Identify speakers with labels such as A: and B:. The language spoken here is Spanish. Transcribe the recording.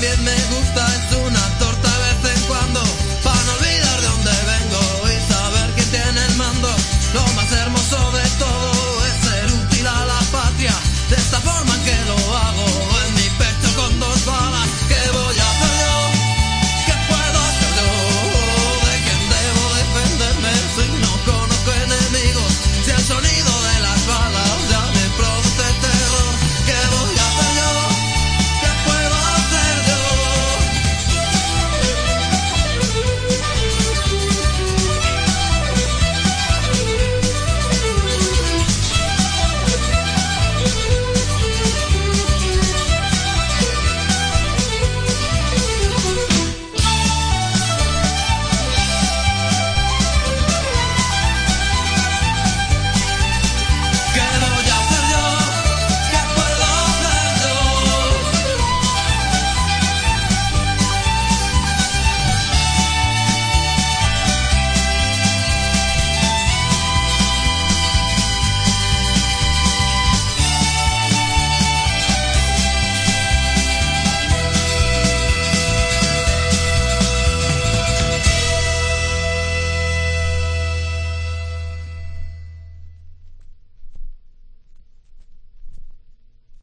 A: también me gusta es una torta de vez en cuando, para no olvidar de dónde vengo y saber que tiene el mando. Lo más hermoso de todo es ser útil a la patria. De esta forma